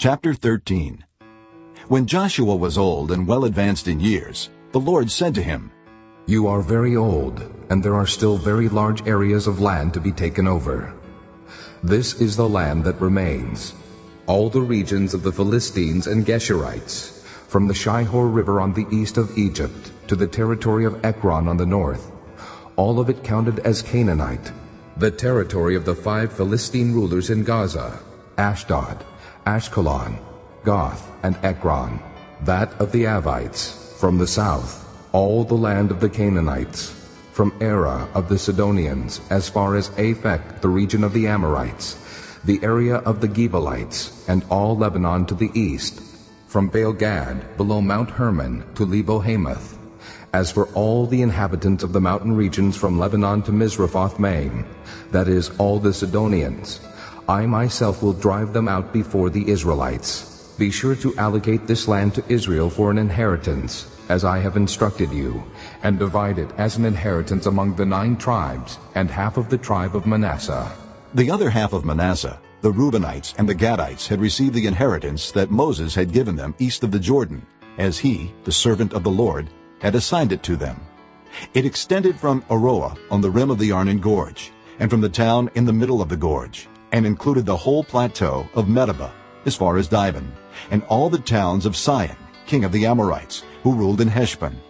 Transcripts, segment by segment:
Chapter 13 When Joshua was old and well advanced in years, the Lord said to him, You are very old, and there are still very large areas of land to be taken over. This is the land that remains, all the regions of the Philistines and Geshurites, from the Shihor River on the east of Egypt to the territory of Ekron on the north, all of it counted as Canaanite, the territory of the five Philistine rulers in Gaza, Ashdod, Ashkelon, Gath, and Ekron, that of the Avites, from the south, all the land of the Canaanites, from Arah of the Sidonians, as far as Aphek, the region of the Amorites, the area of the Gebalites, and all Lebanon to the east, from Baal-gad below Mount Hermon to Lebo-hamath. As for all the inhabitants of the mountain regions from Lebanon to Misrephoth-maim, that is, all the Sidonians, I myself will drive them out before the Israelites. Be sure to allocate this land to Israel for an inheritance, as I have instructed you, and divide it as an inheritance among the nine tribes and half of the tribe of Manasseh. The other half of Manasseh, the Reubenites and the Gadites, had received the inheritance that Moses had given them east of the Jordan, as he, the servant of the Lord, had assigned it to them. It extended from Aroer on the rim of the Arnon Gorge, and from the town in the middle of the gorge, and included the whole plateau of Medeba, as far as Dibon, and all the towns of Sihon, king of the Amorites, who ruled in Heshbon,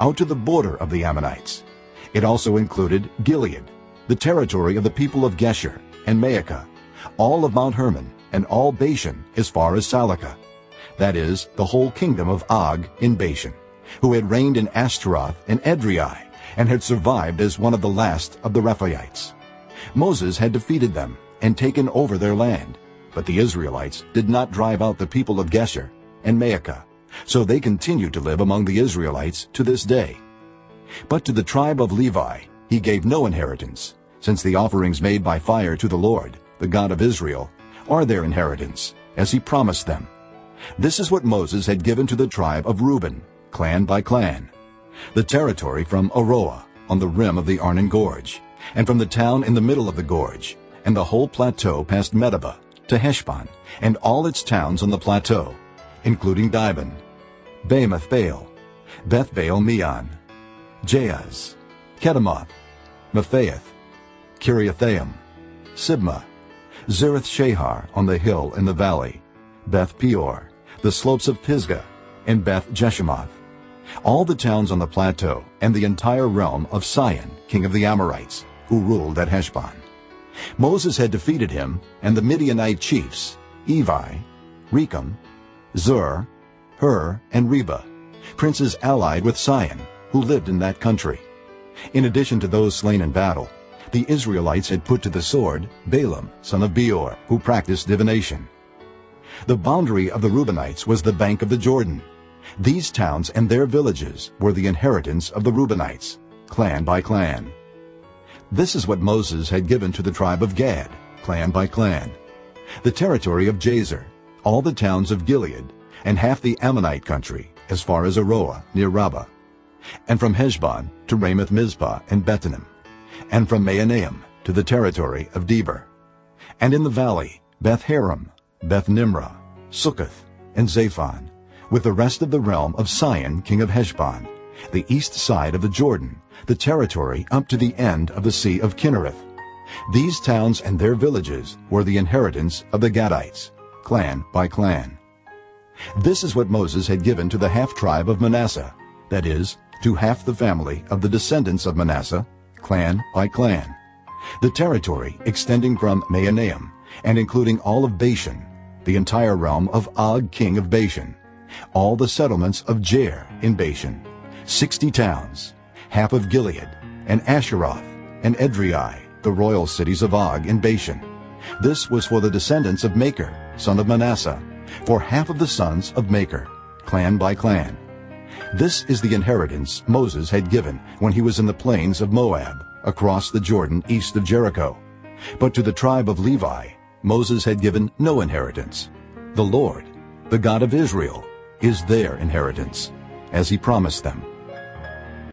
out to the border of the Ammonites. It also included Gilead, the territory of the people of Geshur, and Maacah, all of Mount Hermon, and all Bashan as far as Salecah, that is, the whole kingdom of Og in Bashan, who had reigned in Ashtaroth and Edrei, and had survived as one of the last of the Rephaites. Moses had defeated them and taken over their land. But the Israelites did not drive out the people of Geshur and Maacah, so they continue to live among the Israelites to this day. But to the tribe of Levi he gave no inheritance, since the offerings made by fire to the Lord, the God of Israel, are their inheritance, as he promised them. This is what Moses had given to the tribe of Reuben, clan by clan. The territory from Aroer on the rim of the Arnon Gorge, and from the town in the middle of the gorge, and the whole plateau past Medeba to Heshbon, and all its towns on the plateau, including Dibon, Bamoth Baal, Beth Baal Meon, Jahaz, Kedemoth, Mephaath, Kiriathaim, Sibmah, Zereth Shahar on the hill in the valley, Beth Peor, the slopes of Pisgah, and Beth Jeshimoth, all the towns on the plateau, and the entire realm of Sihon, king of the Amorites, who ruled at Heshbon. Moses had defeated him and the Midianite chiefs, Evi, Rekem, Zur, Hur, and Reba, princes allied with Sihon, who lived in that country. In addition to those slain in battle, the Israelites had put to the sword Balaam, son of Beor, who practiced divination. The boundary of the Reubenites was the bank of the Jordan. These towns and their villages were the inheritance of the Reubenites, clan by clan. This is what Moses had given to the tribe of Gad, clan by clan. The territory of Jazer, all the towns of Gilead, and half the Ammonite country, as far as Aroer near Rabbah, and from Heshbon to Ramoth Mizpah and Betonim, and from Mahanaim to the territory of Debir, and in the valley Beth Haram, Beth Nimrah, Succoth, and Zaphon, with the rest of the realm of Sihon king of Heshbon, the east side of the Jordan, the territory up to the end of the Sea of Kinnereth. These towns and their villages were the inheritance of the Gadites, clan by clan. This is what Moses had given to the half-tribe of Manasseh, that is, to half the family of the descendants of Manasseh, clan by clan. The territory extending from Mahanaim and including all of Bashan, the entire realm of Og king of Bashan, all the settlements of Jair in Bashan, sixty towns, half of Gilead, and Ashtaroth, and Edrei, the royal cities of Og in Bashan. This was for the descendants of Machir, son of Manasseh, for half of the sons of Machir, clan by clan. This is the inheritance Moses had given when he was in the plains of Moab, across the Jordan east of Jericho. But to the tribe of Levi, Moses had given no inheritance. The Lord, the God of Israel, is their inheritance, as he promised them.